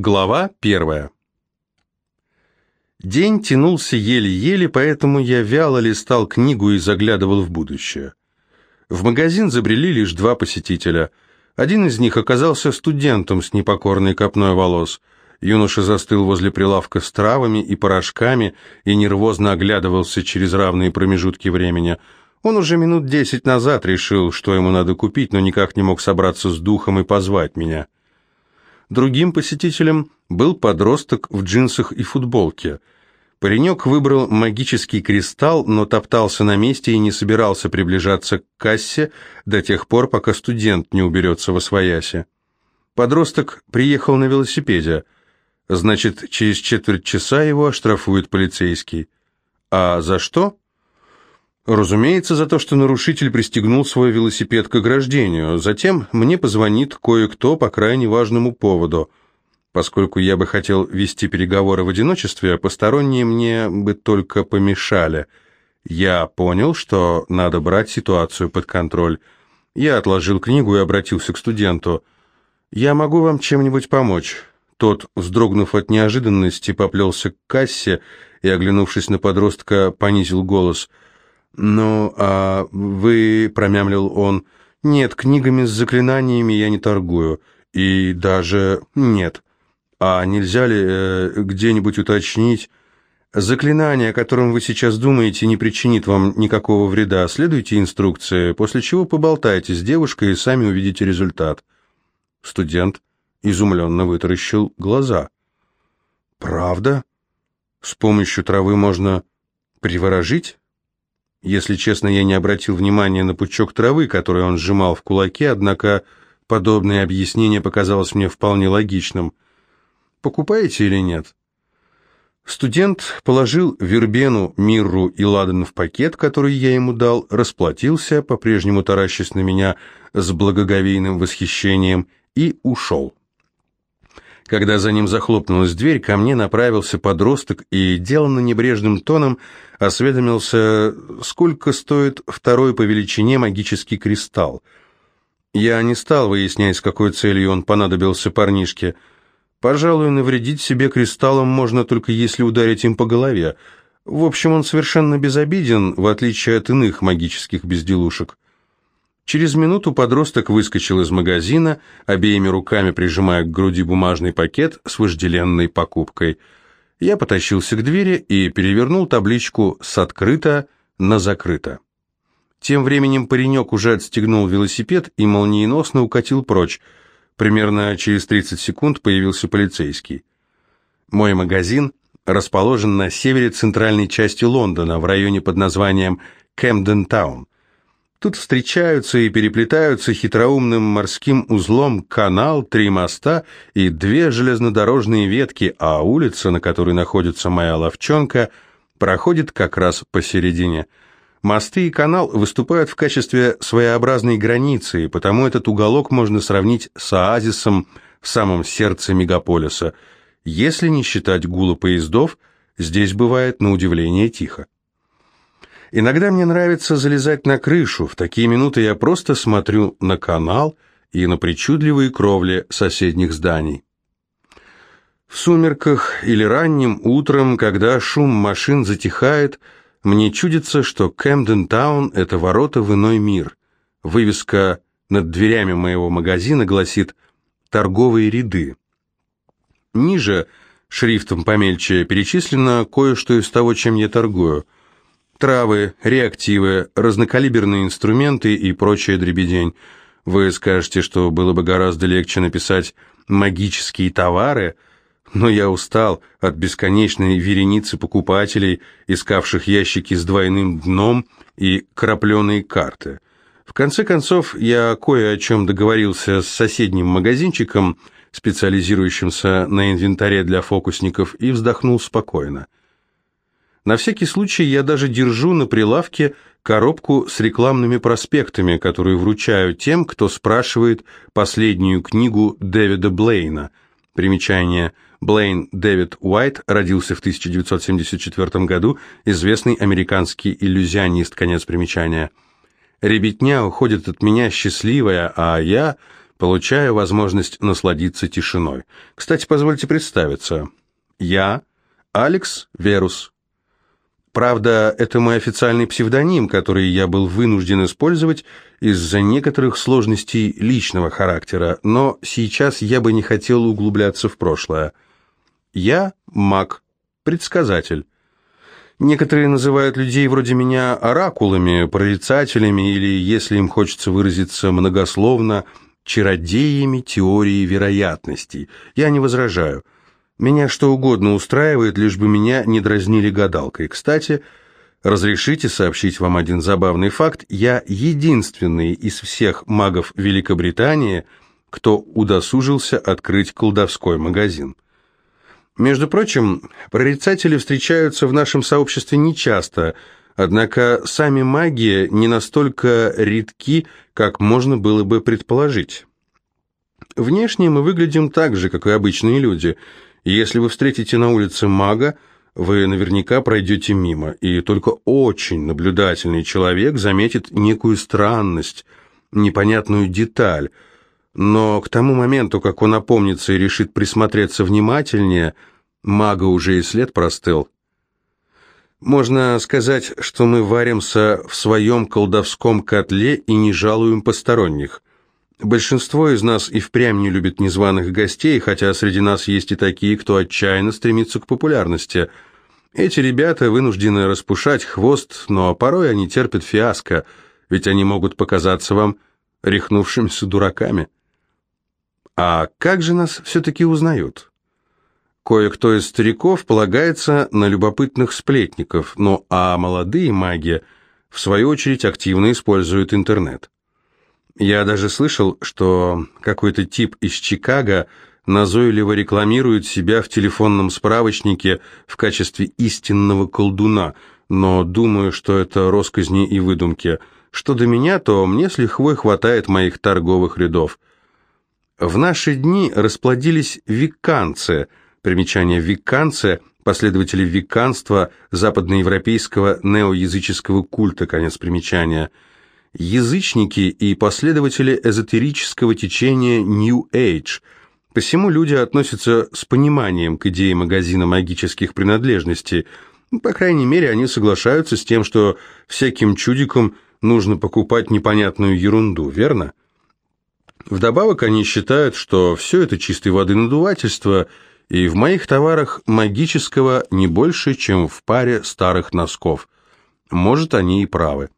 Глава первая. День тянулся еле-еле, поэтому я вяло листал книгу и заглядывал в будущее. В магазин забрели лишь два посетителя. Один из них оказался студентом с непокорной копной волос. Юноша застыл возле прилавка с травами и порошками и нервозно оглядывался через равные промежутки времени. Он уже минут десять назад решил, что ему надо купить, но никак не мог собраться с духом и позвать меня. Другим посетителем был подросток в джинсах и футболке. Паренек выбрал магический кристалл, но топтался на месте и не собирался приближаться к кассе до тех пор, пока студент не уберется во своясе. Подросток приехал на велосипеде. Значит, через четверть часа его оштрафует полицейский. А за что? Разумеется, за то, что нарушитель пристегнул свой велосипед к ограждению. Затем мне позвонит кое-кто по крайне важному поводу. Поскольку я бы хотел вести переговоры в одиночестве, посторонние мне бы только помешали. Я понял, что надо брать ситуацию под контроль. Я отложил книгу и обратился к студенту. «Я могу вам чем-нибудь помочь?» Тот, вздрогнув от неожиданности, поплелся к кассе и, оглянувшись на подростка, понизил голос – «Ну, а вы...» — промямлил он. «Нет, книгами с заклинаниями я не торгую. И даже... нет. А нельзя ли э, где-нибудь уточнить...» Заклинание, о котором вы сейчас думаете, не причинит вам никакого вреда. Следуйте инструкции, после чего поболтайте с девушкой и сами увидите результат. Студент изумленно вытаращил глаза. Правда? С помощью травы можно приворожить? Если честно, я не обратил внимания на пучок травы, который он сжимал в кулаке, однако подобное объяснение показалось мне вполне логичным. Покупаете или нет? Студент положил вербену, мирру и ладан в пакет, который я ему дал, расплатился, по-прежнему таращась на меня с благоговейным восхищением, и ушел. Когда за ним захлопнулась дверь, ко мне направился подросток и, деланно небрежным тоном, осведомился, сколько стоит второй по величине магический кристалл. Я не стал выяснять, с какой целью он понадобился парнишке. Пожалуй, навредить себе кристаллом можно только если ударить им по голове. В общем, он совершенно безобиден, в отличие от иных магических безделушек. Через минуту подросток выскочил из магазина, обеими руками прижимая к груди бумажный пакет с вожделенной покупкой. Я потащился к двери и перевернул табличку с «открыто» на «закрыто». Тем временем паренек уже отстегнул велосипед и молниеносно укатил прочь. Примерно через 30 секунд появился полицейский. Мой магазин расположен на севере центральной части Лондона, в районе под названием Кэмден-таун. Тут встречаются и переплетаются хитроумным морским узлом канал, три моста и две железнодорожные ветки, а улица, на которой находится моя ловчонка, проходит как раз посередине. Мосты и канал выступают в качестве своеобразной границы, и потому этот уголок можно сравнить с оазисом в самом сердце мегаполиса. Если не считать гула поездов, здесь бывает на удивление тихо. Иногда мне нравится залезать на крышу. В такие минуты я просто смотрю на канал и на причудливые кровли соседних зданий. В сумерках или ранним утром, когда шум машин затихает, мне чудится, что Кэмден-таун – это ворота в иной мир. Вывеска над дверями моего магазина гласит «Торговые ряды». Ниже, шрифтом помельче, перечислено кое-что из того, чем я торгую – Травы, реактивы, разнокалиберные инструменты и прочая дребедень. Вы скажете, что было бы гораздо легче написать «магические товары», но я устал от бесконечной вереницы покупателей, искавших ящики с двойным дном и крапленые карты. В конце концов, я кое о чем договорился с соседним магазинчиком, специализирующимся на инвентаре для фокусников, и вздохнул спокойно. На всякий случай я даже держу на прилавке коробку с рекламными проспектами, которые вручаю тем, кто спрашивает последнюю книгу Дэвида Блейна. Примечание. Блейн Дэвид Уайт родился в 1974 году, известный американский иллюзионист, конец примечания. Ребятня уходит от меня счастливая, а я получаю возможность насладиться тишиной. Кстати, позвольте представиться. Я Алекс Верус. Правда, это мой официальный псевдоним, который я был вынужден использовать из-за некоторых сложностей личного характера, но сейчас я бы не хотел углубляться в прошлое. Я маг, предсказатель. Некоторые называют людей вроде меня оракулами, прорицателями или, если им хочется выразиться многословно, чародеями теории вероятностей. Я не возражаю. Меня что угодно устраивает, лишь бы меня не дразнили гадалкой. Кстати, разрешите сообщить вам один забавный факт. Я единственный из всех магов Великобритании, кто удосужился открыть колдовской магазин. Между прочим, прорицатели встречаются в нашем сообществе нечасто, однако сами маги не настолько редки, как можно было бы предположить. Внешне мы выглядим так же, как и обычные люди – если вы встретите на улице мага, вы наверняка пройдете мимо, и только очень наблюдательный человек заметит некую странность, непонятную деталь. Но к тому моменту, как он опомнится и решит присмотреться внимательнее, мага уже и след простыл. Можно сказать, что мы варимся в своем колдовском котле и не жалуем посторонних. Большинство из нас и впрямь не любит незваных гостей, хотя среди нас есть и такие, кто отчаянно стремится к популярности. Эти ребята вынуждены распушать хвост, но порой они терпят фиаско, ведь они могут показаться вам рехнувшимися дураками. А как же нас все-таки узнают? Кое-кто из стариков полагается на любопытных сплетников, ну а молодые маги, в свою очередь, активно используют интернет. Я даже слышал, что какой-то тип из Чикаго назойливо рекламирует себя в телефонном справочнике в качестве истинного колдуна, но думаю, что это росказни и выдумки. Что до меня, то мне с лихвой хватает моих торговых рядов. В наши дни расплодились виканцы, примечание виканцы, последователи виканства, западноевропейского неоязыческого культа, конец примечания – язычники и последователи эзотерического течения New Age. Посему люди относятся с пониманием к идее магазина магических принадлежностей. По крайней мере, они соглашаются с тем, что всяким чудикам нужно покупать непонятную ерунду, верно? Вдобавок они считают, что все это чистой воды надувательство, и в моих товарах магического не больше, чем в паре старых носков. Может, они и правы.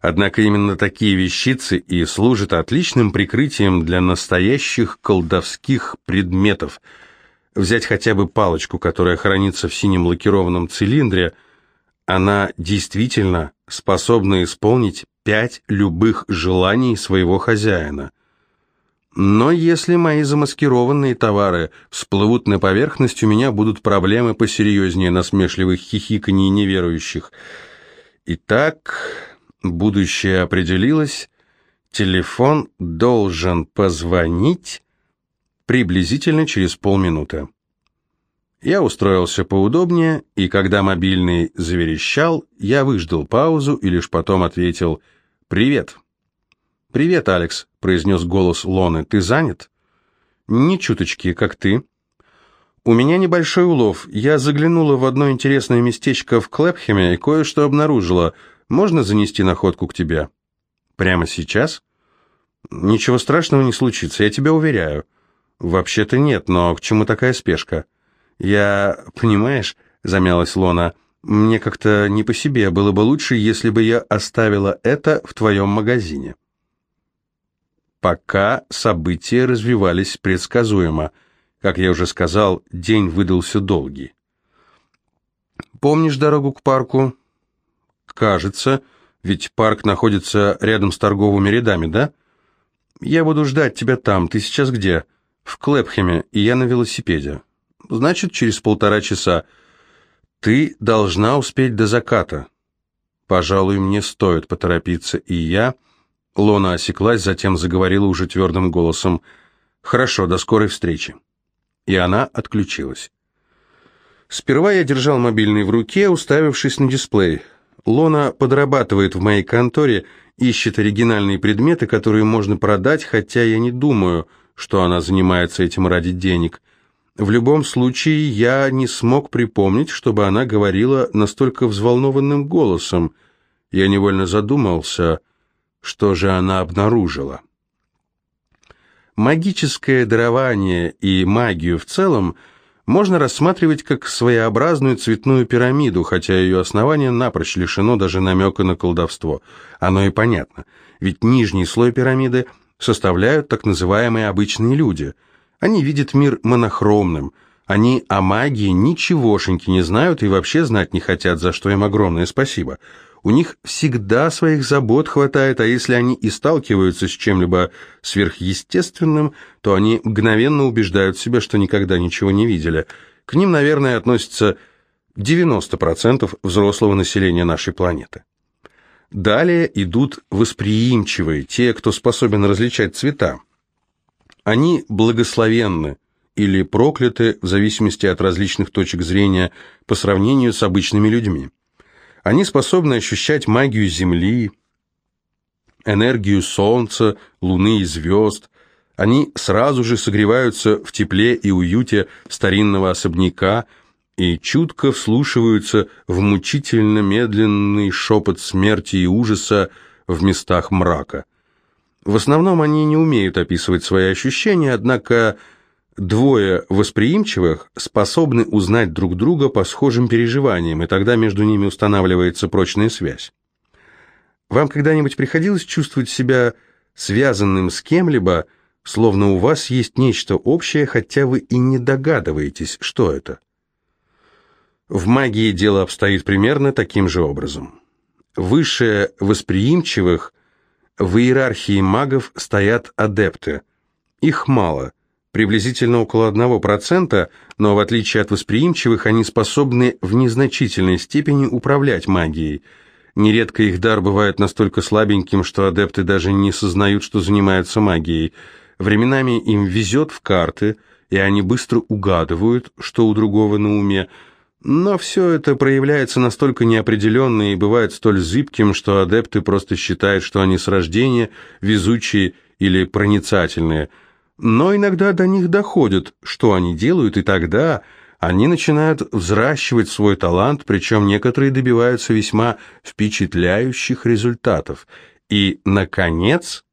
Однако именно такие вещицы и служат отличным прикрытием для настоящих колдовских предметов. Взять хотя бы палочку, которая хранится в синем лакированном цилиндре, она действительно способна исполнить пять любых желаний своего хозяина. Но если мои замаскированные товары всплывут на поверхность, у меня будут проблемы посерьезнее насмешливых хихиканий неверующих. Итак... Будущее определилось, телефон должен позвонить приблизительно через полминуты. Я устроился поудобнее, и когда мобильный заверещал, я выждал паузу и лишь потом ответил «Привет». «Привет, Алекс», — произнес голос Лоны, — «ты занят?» «Ни чуточки, как ты». «У меня небольшой улов. Я заглянула в одно интересное местечко в Клэпхеме и кое-что обнаружила. Можно занести находку к тебе? Прямо сейчас? Ничего страшного не случится, я тебя уверяю. Вообще-то нет, но к чему такая спешка? Я, понимаешь, замялась Лона, мне как-то не по себе, было бы лучше, если бы я оставила это в твоем магазине. Пока события развивались предсказуемо. Как я уже сказал, день выдался долгий. Помнишь дорогу к парку? Кажется, ведь парк находится рядом с торговыми рядами, да? Я буду ждать тебя там. Ты сейчас где? В Клэпхеме, и я на велосипеде. Значит, через полтора часа. Ты должна успеть до заката. Пожалуй, мне стоит поторопиться, и я... Лона осеклась, затем заговорила уже твердым голосом. «Хорошо, до скорой встречи». И она отключилась. Сперва я держал мобильный в руке, уставившись на дисплей. Лона подрабатывает в моей конторе, ищет оригинальные предметы, которые можно продать, хотя я не думаю, что она занимается этим ради денег. В любом случае, я не смог припомнить, чтобы она говорила настолько взволнованным голосом. Я невольно задумался, что же она обнаружила. Магическое дарование и магию в целом можно рассматривать как своеобразную цветную пирамиду, хотя ее основание напрочь лишено даже намека на колдовство. Оно и понятно, ведь нижний слой пирамиды составляют так называемые обычные люди. Они видят мир монохромным, они о магии ничегошеньки не знают и вообще знать не хотят, за что им огромное спасибо – у них всегда своих забот хватает, а если они и сталкиваются с чем-либо сверхъестественным, то они мгновенно убеждают себя, что никогда ничего не видели. К ним, наверное, относится 90% взрослого населения нашей планеты. Далее идут восприимчивые, те, кто способен различать цвета. Они благословенны или прокляты в зависимости от различных точек зрения по сравнению с обычными людьми. Они способны ощущать магию Земли, энергию Солнца, Луны и звезд. Они сразу же согреваются в тепле и уюте старинного особняка и чутко вслушиваются в мучительно медленный шепот смерти и ужаса в местах мрака. В основном они не умеют описывать свои ощущения, однако Двое восприимчивых способны узнать друг друга по схожим переживаниям, и тогда между ними устанавливается прочная связь. Вам когда-нибудь приходилось чувствовать себя связанным с кем-либо, словно у вас есть нечто общее, хотя вы и не догадываетесь, что это? В магии дело обстоит примерно таким же образом. Выше восприимчивых в иерархии магов стоят адепты. Их мало – приблизительно около 1%, но в отличие от восприимчивых, они способны в незначительной степени управлять магией. Нередко их дар бывает настолько слабеньким, что адепты даже не сознают, что занимаются магией. Временами им везет в карты, и они быстро угадывают, что у другого на уме, но все это проявляется настолько неопределенно и бывает столь зыбким, что адепты просто считают, что они с рождения везучие или проницательные – но иногда до них доходит, что они делают, и тогда они начинают взращивать свой талант, причем некоторые добиваются весьма впечатляющих результатов. И, наконец,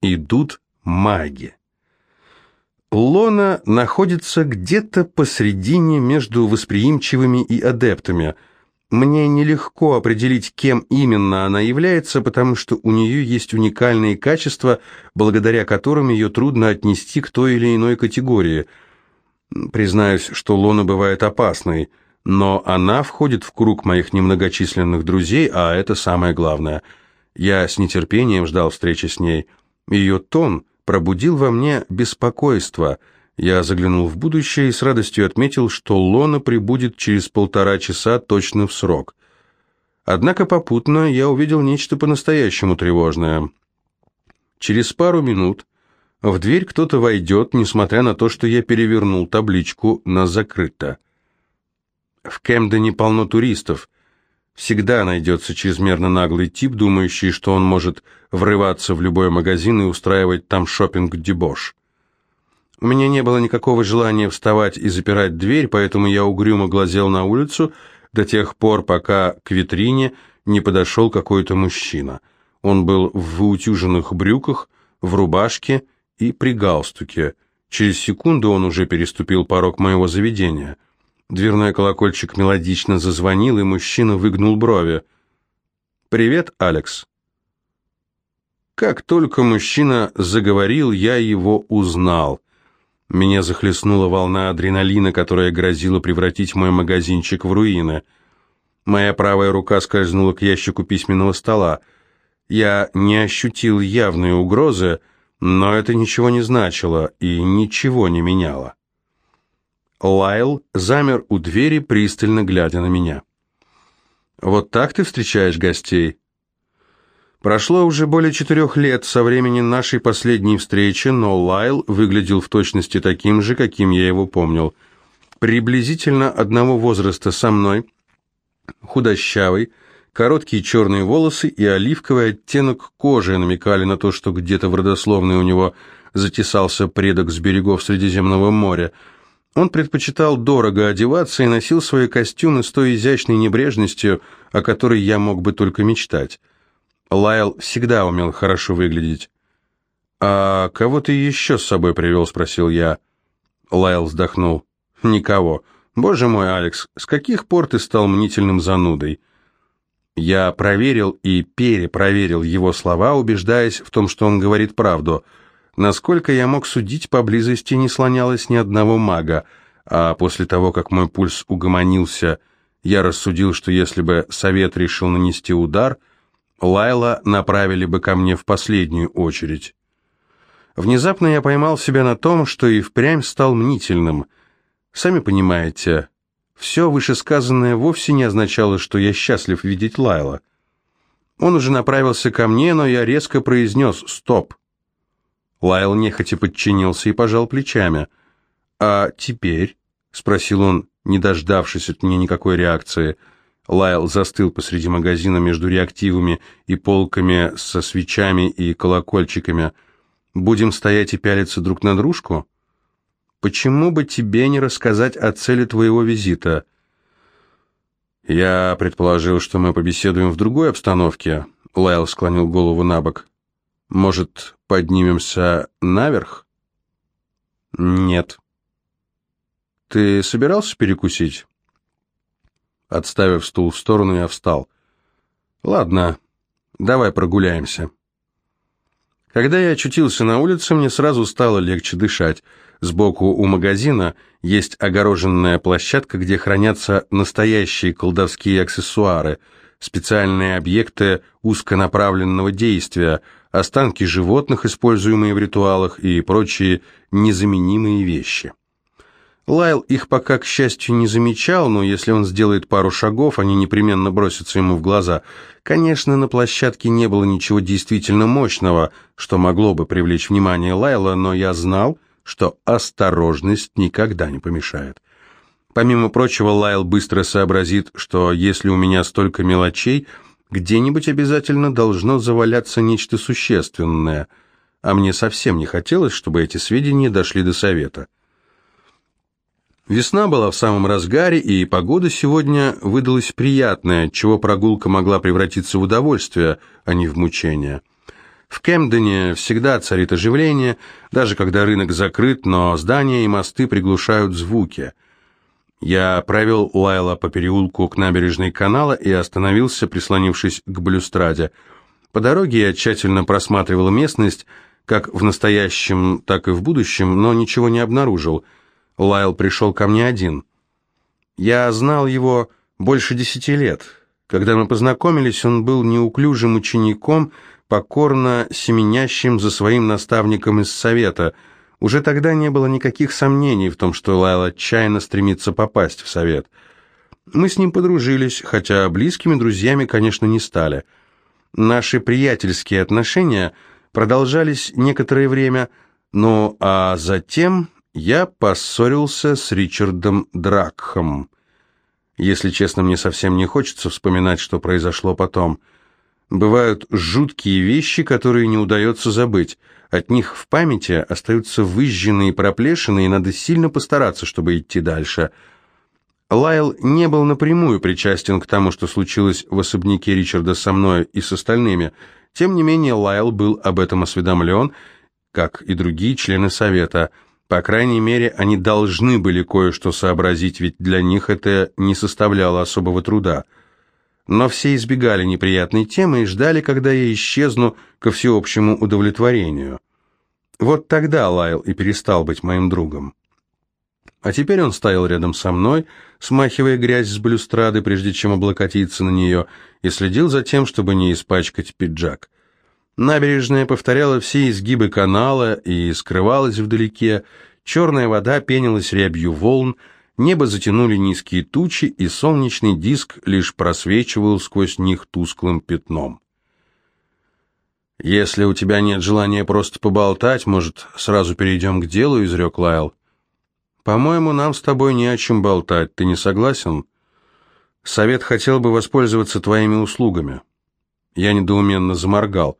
идут маги. Лона находится где-то посредине между восприимчивыми и адептами – мне нелегко определить, кем именно она является, потому что у нее есть уникальные качества, благодаря которым ее трудно отнести к той или иной категории. Признаюсь, что Лона бывает опасной, но она входит в круг моих немногочисленных друзей, а это самое главное. Я с нетерпением ждал встречи с ней. Ее тон пробудил во мне беспокойство – я заглянул в будущее и с радостью отметил, что Лона прибудет через полтора часа точно в срок. Однако попутно я увидел нечто по-настоящему тревожное. Через пару минут в дверь кто-то войдет, несмотря на то, что я перевернул табличку на «закрыто». В Кемдене полно туристов. Всегда найдется чрезмерно наглый тип, думающий, что он может врываться в любой магазин и устраивать там шопинг-дебош. У меня не было никакого желания вставать и запирать дверь, поэтому я угрюмо глазел на улицу до тех пор, пока к витрине не подошел какой-то мужчина. Он был в выутюженных брюках, в рубашке и при галстуке. Через секунду он уже переступил порог моего заведения. Дверной колокольчик мелодично зазвонил, и мужчина выгнул брови. «Привет, Алекс». Как только мужчина заговорил, я его узнал. Меня захлестнула волна адреналина, которая грозила превратить мой магазинчик в руины. Моя правая рука скользнула к ящику письменного стола. Я не ощутил явной угрозы, но это ничего не значило и ничего не меняло. Лайл замер у двери, пристально глядя на меня. «Вот так ты встречаешь гостей?» Прошло уже более четырех лет со времени нашей последней встречи, но Лайл выглядел в точности таким же, каким я его помнил. Приблизительно одного возраста со мной, худощавый, Короткие черные волосы и оливковый оттенок кожи намекали на то, что где-то в родословной у него затесался предок с берегов Средиземного моря. Он предпочитал дорого одеваться и носил свои костюмы с той изящной небрежностью, о которой я мог бы только мечтать. Лайл всегда умел хорошо выглядеть. «А кого ты еще с собой привел?» – спросил я. Лайл вздохнул. «Никого. Боже мой, Алекс, с каких пор ты стал мнительным занудой?» Я проверил и перепроверил его слова, убеждаясь в том, что он говорит правду. Насколько я мог судить, поблизости не слонялось ни одного мага, а после того, как мой пульс угомонился, я рассудил, что если бы совет решил нанести удар, Лайла направили бы ко мне в последнюю очередь. Внезапно я поймал себя на том, что и впрямь стал мнительным. Сами понимаете, все вышесказанное вовсе не означало, что я счастлив видеть Лайла. Он уже направился ко мне, но я резко произнес «Стоп!». Лайл нехотя подчинился и пожал плечами. «А теперь?» — спросил он, не дождавшись от меня никакой реакции. Лайл застыл посреди магазина между реактивами и полками со свечами и колокольчиками. «Будем стоять и пялиться друг на дружку?» Почему бы тебе не рассказать о цели твоего визита? Я предположил, что мы побеседуем в другой обстановке. Лайл склонил голову на бок. Может, поднимемся наверх? Нет. Ты собирался перекусить? Отставив стул в сторону, я встал. Ладно, давай прогуляемся. Когда я очутился на улице, мне сразу стало легче дышать. Сбоку у магазина есть огороженная площадка, где хранятся настоящие колдовские аксессуары, специальные объекты узконаправленного действия, останки животных, используемые в ритуалах, и прочие незаменимые вещи. Лайл их пока, к счастью, не замечал, но если он сделает пару шагов, они непременно бросятся ему в глаза. Конечно, на площадке не было ничего действительно мощного, что могло бы привлечь внимание Лайла, но я знал, что осторожность никогда не помешает. Помимо прочего, Лайл быстро сообразит, что если у меня столько мелочей, где-нибудь обязательно должно заваляться нечто существенное, а мне совсем не хотелось, чтобы эти сведения дошли до совета. Весна была в самом разгаре, и погода сегодня выдалась приятная, чего прогулка могла превратиться в удовольствие, а не в мучение. В Кемдене всегда царит оживление, даже когда рынок закрыт, но здания и мосты приглушают звуки. Я провел Лайла по переулку к набережной канала и остановился, прислонившись к балюстраде. По дороге я тщательно просматривал местность, как в настоящем, так и в будущем, но ничего не обнаружил. Лайл пришел ко мне один. Я знал его больше десяти лет. Когда мы познакомились, он был неуклюжим учеником, покорно семенящим за своим наставником из совета. Уже тогда не было никаких сомнений в том, что Лайл отчаянно стремится попасть в совет. Мы с ним подружились, хотя близкими друзьями, конечно, не стали. Наши приятельские отношения продолжались некоторое время, но а затем я поссорился с Ричардом Дракхом. Если честно, мне совсем не хочется вспоминать, что произошло потом – Бывают жуткие вещи, которые не удается забыть. От них в памяти остаются выжженные проплешины, и надо сильно постараться, чтобы идти дальше. Лайл не был напрямую причастен к тому, что случилось в особняке Ричарда со мной и с остальными. Тем не менее, Лайл был об этом осведомлен, как и другие члены совета. По крайней мере, они должны были кое-что сообразить, ведь для них это не составляло особого труда но все избегали неприятной темы и ждали, когда я исчезну ко всеобщему удовлетворению. Вот тогда Лайл и перестал быть моим другом. А теперь он стоял рядом со мной, смахивая грязь с блюстрады, прежде чем облокотиться на нее, и следил за тем, чтобы не испачкать пиджак. Набережная повторяла все изгибы канала и скрывалась вдалеке, черная вода пенилась рябью волн, Небо затянули низкие тучи, и солнечный диск лишь просвечивал сквозь них тусклым пятном. «Если у тебя нет желания просто поболтать, может, сразу перейдем к делу?» — изрек Лайл. «По-моему, нам с тобой не о чем болтать. Ты не согласен?» Совет хотел бы воспользоваться твоими услугами. Я недоуменно заморгал.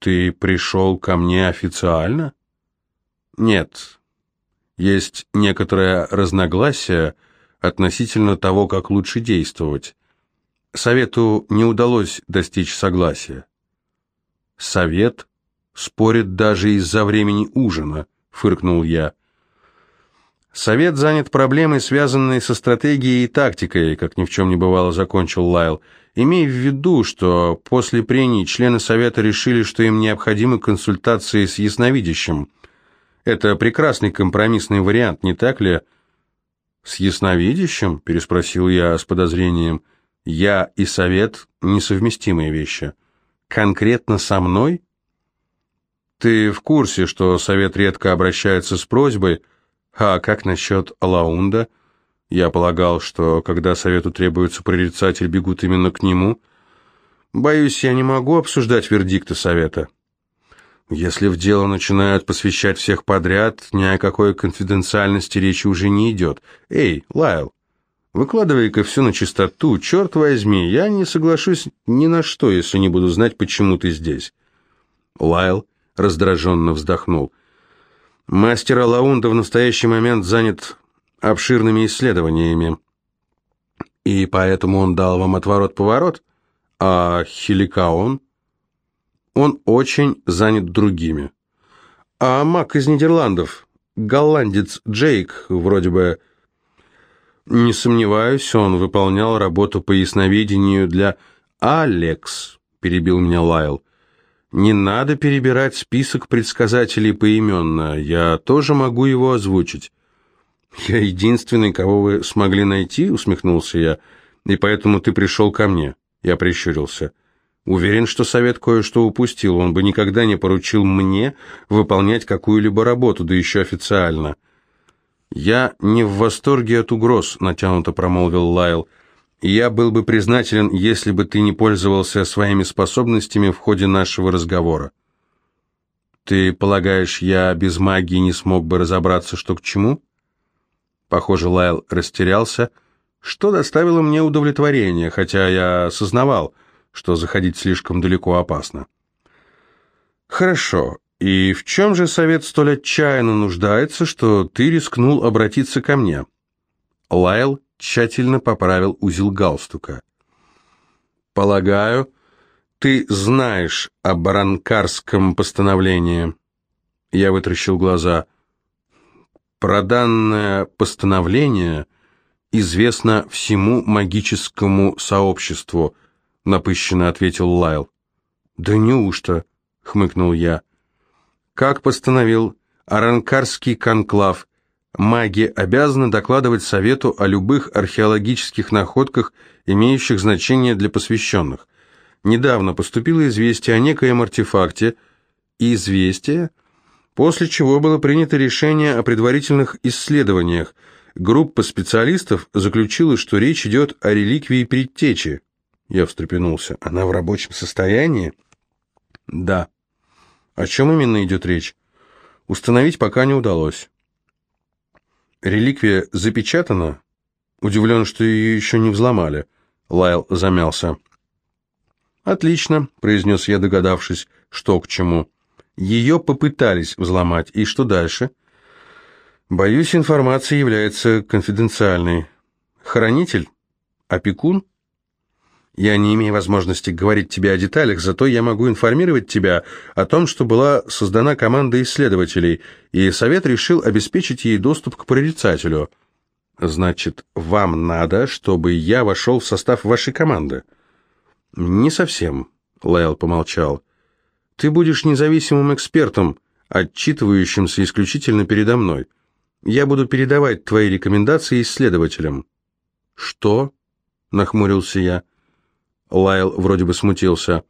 Ты пришел ко мне официально? Нет. Есть некоторое разногласие относительно того, как лучше действовать. Совету не удалось достичь согласия. Совет спорит даже из-за времени ужина, фыркнул я. Совет занят проблемой, связанной со стратегией и тактикой, как ни в чем не бывало, закончил Лайл. Имей в виду, что после прений члены Совета решили, что им необходимы консультации с ясновидящим. Это прекрасный компромиссный вариант, не так ли? С ясновидящим? переспросил я с подозрением. Я и Совет несовместимые вещи. Конкретно со мной? Ты в курсе, что Совет редко обращается с просьбой а как насчет Алаунда? Я полагал, что когда совету требуется прорицатель, бегут именно к нему. Боюсь, я не могу обсуждать вердикты совета. Если в дело начинают посвящать всех подряд, ни о какой конфиденциальности речи уже не идет. Эй, Лайл, выкладывай-ка все на чистоту, черт возьми, я не соглашусь ни на что, если не буду знать, почему ты здесь. Лайл раздраженно вздохнул. Мастер Алаунда в настоящий момент занят обширными исследованиями. И поэтому он дал вам отворот-поворот, а Хиликаон? Он очень занят другими. А маг из Нидерландов, голландец Джейк, вроде бы... Не сомневаюсь, он выполнял работу по ясновидению для... «Алекс», — перебил меня Лайл, не надо перебирать список предсказателей поименно, я тоже могу его озвучить. Я единственный, кого вы смогли найти, усмехнулся я, и поэтому ты пришел ко мне. Я прищурился. Уверен, что совет кое-что упустил, он бы никогда не поручил мне выполнять какую-либо работу, да еще официально. Я не в восторге от угроз, натянуто промолвил Лайл. Я был бы признателен, если бы ты не пользовался своими способностями в ходе нашего разговора. Ты полагаешь, я без магии не смог бы разобраться, что к чему? Похоже, Лайл растерялся, что доставило мне удовлетворение, хотя я осознавал, что заходить слишком далеко опасно. Хорошо. И в чем же совет столь отчаянно нуждается, что ты рискнул обратиться ко мне? Лайл тщательно поправил узел галстука. «Полагаю, ты знаешь о баранкарском постановлении?» Я вытращил глаза. «Про данное постановление известно всему магическому сообществу», напыщенно ответил Лайл. «Да неужто?» — хмыкнул я. «Как постановил Аранкарский конклав Маги обязаны докладывать Совету о любых археологических находках, имеющих значение для посвященных. Недавно поступило известие о некоем артефакте, известие, после чего было принято решение о предварительных исследованиях. Группа специалистов заключила, что речь идет о реликвии предтечи. Я встрепенулся. Она в рабочем состоянии? Да. О чем именно идет речь? Установить пока не удалось. Реликвия запечатана? Удивлен, что ее еще не взломали. Лайл замялся. «Отлично», — произнес я, догадавшись, что к чему. «Ее попытались взломать. И что дальше?» «Боюсь, информация является конфиденциальной. Хранитель? Опекун?» Я не имею возможности говорить тебе о деталях, зато я могу информировать тебя о том, что была создана команда исследователей, и совет решил обеспечить ей доступ к прорицателю. Значит, вам надо, чтобы я вошел в состав вашей команды? Не совсем, Лайл помолчал. Ты будешь независимым экспертом, отчитывающимся исключительно передо мной. Я буду передавать твои рекомендации исследователям. Что? Нахмурился я. Лайл вроде бы смутился.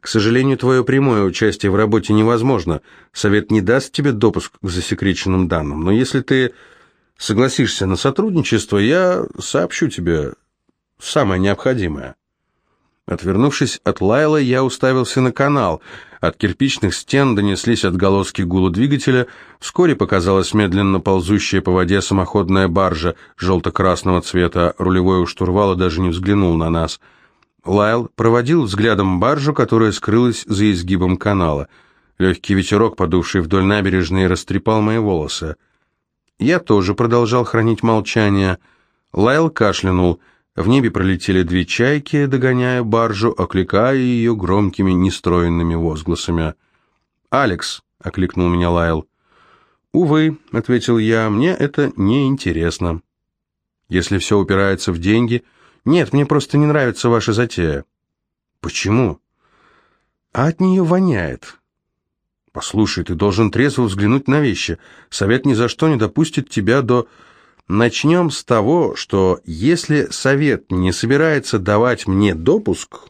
«К сожалению, твое прямое участие в работе невозможно. Совет не даст тебе допуск к засекреченным данным. Но если ты согласишься на сотрудничество, я сообщу тебе самое необходимое». Отвернувшись от Лайла, я уставился на канал. От кирпичных стен донеслись отголоски гула двигателя. Вскоре показалась медленно ползущая по воде самоходная баржа желто-красного цвета. Рулевой у штурвала даже не взглянул на нас. Лайл проводил взглядом баржу, которая скрылась за изгибом канала. Легкий ветерок, подувший вдоль набережной, растрепал мои волосы. Я тоже продолжал хранить молчание. Лайл кашлянул — в небе пролетели две чайки, догоняя баржу, окликая ее громкими, нестроенными возгласами. «Алекс!» — окликнул меня Лайл. «Увы», — ответил я, — «мне это не интересно. Если все упирается в деньги...» «Нет, мне просто не нравится ваша затея». «Почему?» «А от нее воняет». «Послушай, ты должен трезво взглянуть на вещи. Совет ни за что не допустит тебя до...» Начнем с того, что если совет не собирается давать мне допуск,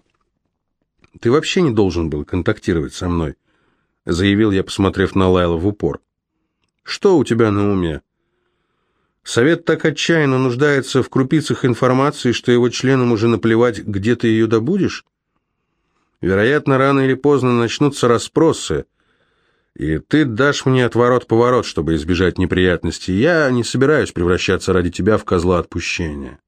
ты вообще не должен был контактировать со мной, заявил я, посмотрев на Лайла в упор. Что у тебя на уме? Совет так отчаянно нуждается в крупицах информации, что его членам уже наплевать, где ты ее добудешь? Вероятно, рано или поздно начнутся расспросы, и ты дашь мне отворот-поворот, чтобы избежать неприятностей. Я не собираюсь превращаться ради тебя в козла отпущения.